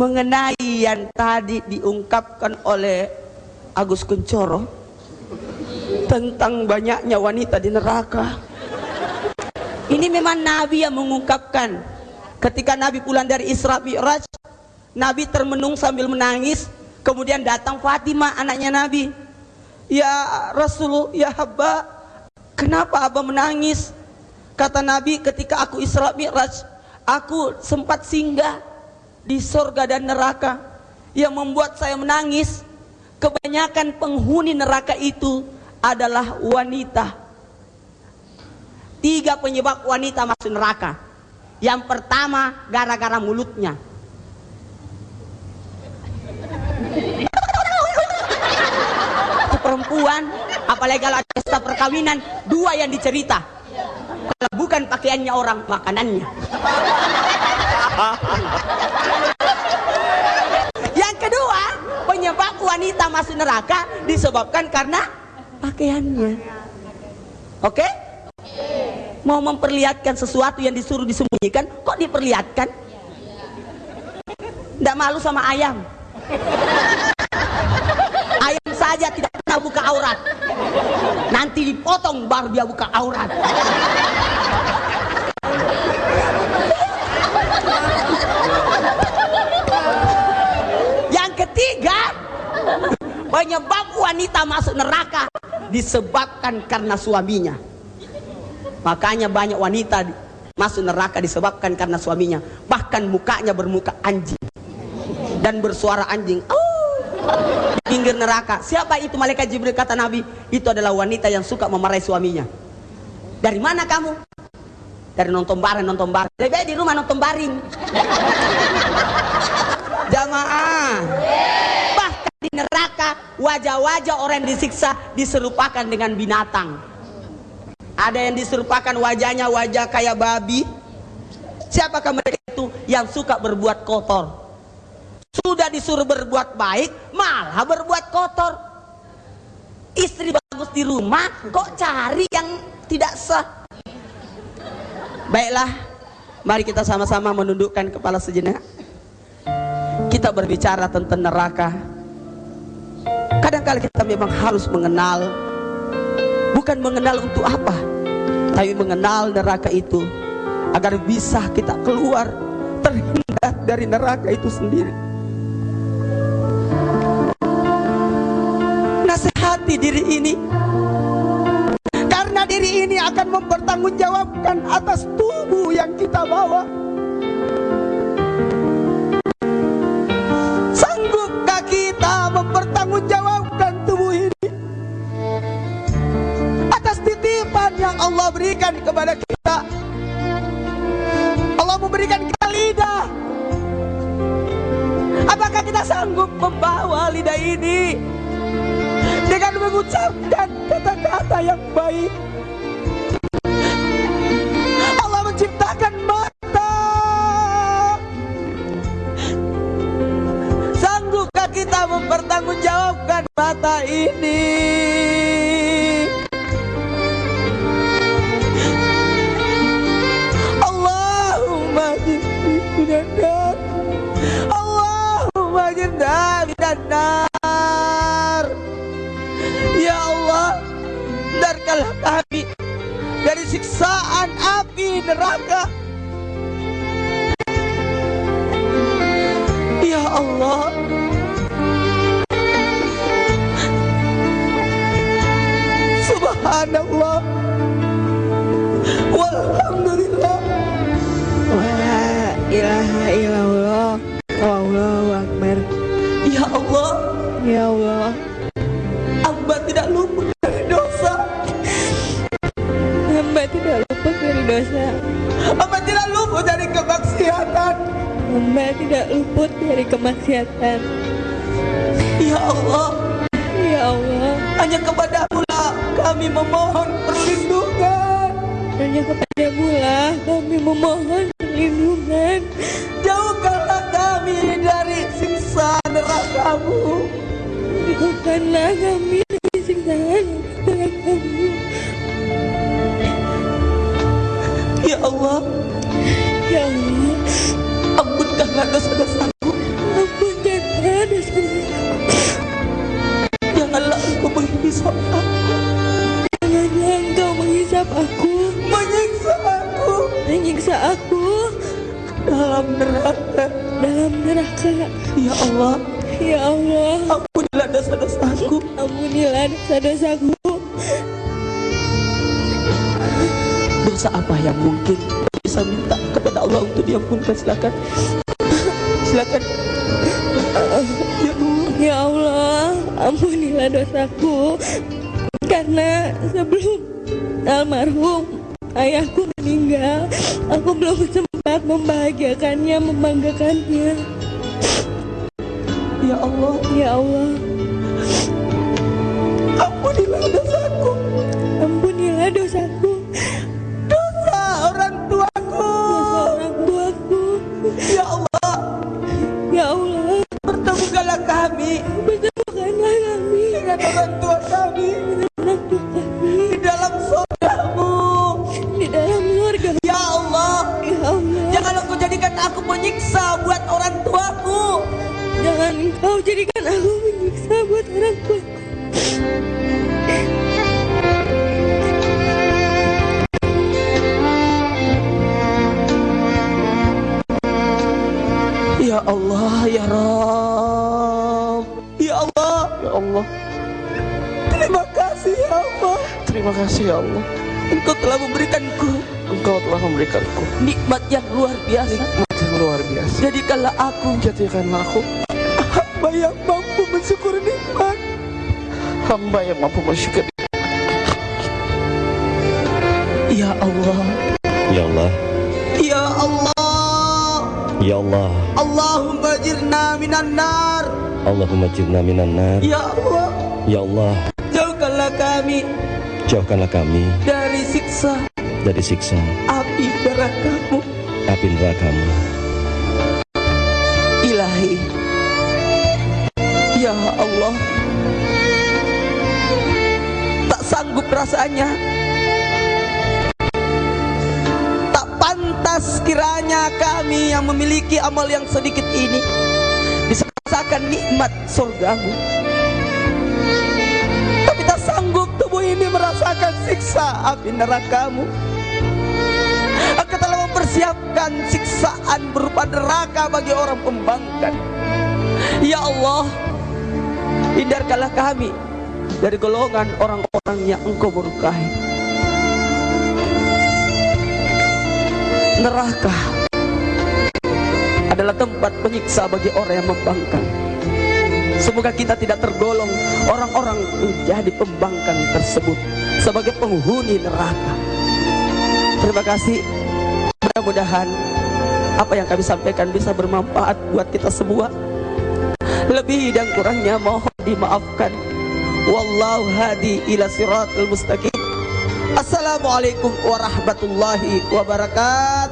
mengenai yang tadi diungkapkan oleh Agus Kuncoro tentang banyaknya wanita di neraka. Ini memang Nabi yang mengungkapkan ketika Nabi pulang dari Isra Mi'raj, Nabi termenung sambil menangis, kemudian datang Fatimah anaknya Nabi. Ya Rasulullah, ya Haba, kenapa Abah menangis? Kata Nabi ketika aku Isra Mi'raj, aku sempat singgah di sorga dan neraka yang membuat saya menangis. Kebanyakan penghuni neraka itu adalah wanita. Tiga penyebab wanita masuk neraka. Yang pertama gara-gara mulutnya. Perempuan, apalagi kalau ada pesta perkawinan, dua yang dicerita. Kalau bukan pakaiannya orang, makanannya. Yang kedua, penyebab wanita masuk neraka disebabkan karena pakaiannya. Oke? Mau memperlihatkan sesuatu yang disuruh disembunyikan, kok diperlihatkan? Tidak malu sama ayam. Ayam saja tidak pernah buka aurat. Nanti dipotong baru dia buka aurat. Yang ketiga, penyebab wanita masuk neraka disebabkan karena suaminya. Makanya banyak wanita masuk neraka disebabkan karena suaminya. Bahkan mukanya bermuka anjing dan bersuara anjing. Oh, di pinggir neraka. Siapa itu malaikat Jibril kata Nabi? Itu adalah wanita yang suka memarahi suaminya. Dari mana kamu? Dari nonton bareng, nonton bareng. Lebih di rumah nonton baring. Jamaah. Bahkan di neraka wajah-wajah orang yang disiksa diserupakan dengan binatang. Ada yang diserupakan wajahnya wajah kayak babi. Siapakah mereka itu yang suka berbuat kotor? Sudah disuruh berbuat baik, malah berbuat kotor. Istri bagus di rumah, kok cari yang tidak sah? Baiklah, mari kita sama-sama menundukkan kepala sejenak. Kita berbicara tentang neraka. Kadang-kala kita memang harus mengenal, bukan mengenal untuk apa, tapi mengenal neraka itu agar bisa kita keluar terhindar dari neraka itu sendiri. Nasihati diri ini karena diri ini akan mempertanggungjawabkan atas tubuh yang kita bawa. Allah berikan kepada kita? Allah memberikan kita lidah. Apakah kita sanggup membawa lidah ini dengan mengucapkan kata-kata yang baik? Neraka. Ya Allah, Subhanallah, walhamdulillah, Wala ilaha illallah. Allahu Akbar. Ya Allah, Ya Allah kemaksiatan Ya Allah, Ya Allah. Hanya kepadamu lah kami memohon perlindungan. Hanya kepadamu lah kami memohon perlindungan. Jauhkanlah kami dari siksa nerakamu. Jauhkanlah kami dari siksaan nerakamu. Ya Allah, Ya Allah. Ampunkanlah aku menyiksa aku. Menyiksa aku. Dalam neraka. Dalam neraka. Ya Allah. Ya Allah. Ampunilah dosa-dosaku. Ampunilah dosa-dosaku. Dosa apa yang mungkin bisa minta kepada Allah untuk diampunkan silakan. Silakan. Ya Allah. Ya Allah ampunilah dosaku. Karena sebelum almarhum ayahku meninggal, aku belum sempat membahagiakannya, membanggakannya. Ya Allah, Ya Allah, engkau jadikan aku menyiksa buat orang tuaku. Ya Allah, ya Rabb. Ya Allah, Ya Allah, terima kasih ya Allah. terima kasih ya Allah. Engkau telah memberikanku Engkau telah memberikanku nikmat yang luar biasa. nikmat yang luar biasa. Jadikanlah aku Jadikanlah aku hamba yang mampu mensyukur nikmat. hamba yang mampu bersyukur. Ya Allah, Ya Allah, ya Allah. Ya Allah, Allahumma jirna minan nar. Allahumma jirna minan nar. Ya Allah, Ya Allah, jauhkanlah kami jauhkanlah kami dari siksa dari siksa api nerakamu. api nerakamu. Ya Allah, tak sanggup rasanya, tak pantas kiranya kami yang memiliki amal yang sedikit ini bisa merasakan nikmat surgamu. Tapi tak sanggup tubuh ini merasakan siksa api nerakamu. Engkau telah mempersiapkan siksaan berupa neraka bagi orang pembangkang. Ya Allah, hindarkanlah kami dari golongan orang-orang yang Engkau murkai. Neraka adalah tempat penyiksa bagi orang yang membangkang. Semoga kita tidak tergolong orang-orang menjadi pembangkang tersebut sebagai penghuni neraka. Terima kasih. Mudah-mudahan apa yang kami sampaikan bisa bermanfaat buat kita semua. Lebih dan kurangnya mohon dimaafkan. Wallahu hadi ila siratal mustaqim. Assalamualaikum warahmatullahi wabarakatuh.